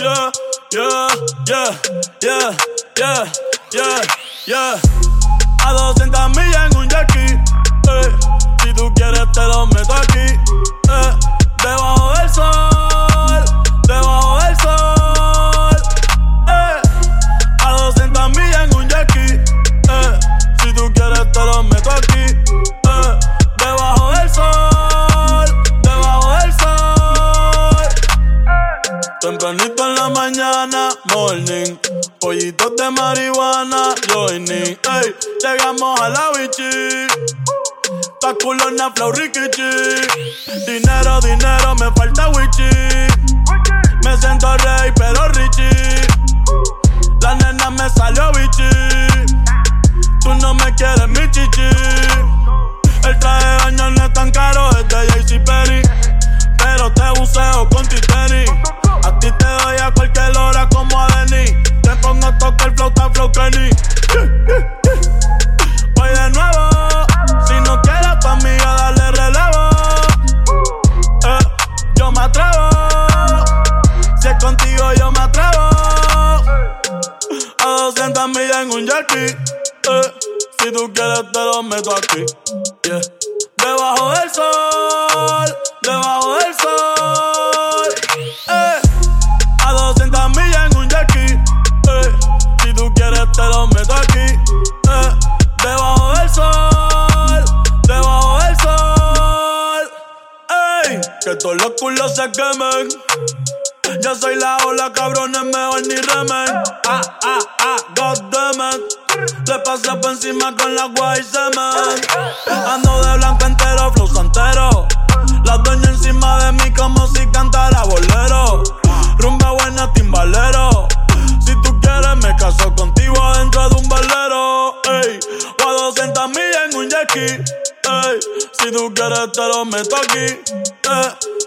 yeah, yeah, yeah, yeah, yeah, yeah, yeah. A 200 millas en un jackie. Mañana, morning. Pollitos de marihuana, joining. Ey, llegamos a la bichi. Pa' culona, flow, rikichi. Dinero, dinero, me falta wichi. Me siento rey, pero richie. La nena me salió bichi. Tú no me quieres, mi chichi. El traje de baño no es tan caro, es de JC Perry. Pero te buceo con 200 millas en un jetty. Eh, si tú quieres, te lo meto aquí. Debajo del sol, debajo del sol. Eh, a 200 millas en un jetty. Eh, si tú quieres, te lo meto aquí. Eh, debajo del sol, debajo del sol. Que todos los culos se quemen. Yo soy la ola, cabrones, mejor ni remen. Ah, ah, ah, goddammit. Le pasé por encima con la guay semen. Ando de blanco entero, flow santero. La dueña encima de mí como si cantara bolero. Rumba buena, timbalero. Si tú quieres, me caso contigo dentro de un balero. Ey, o a 200 millas en un. Ey, si tú quieres, te lo meto aquí. Eh,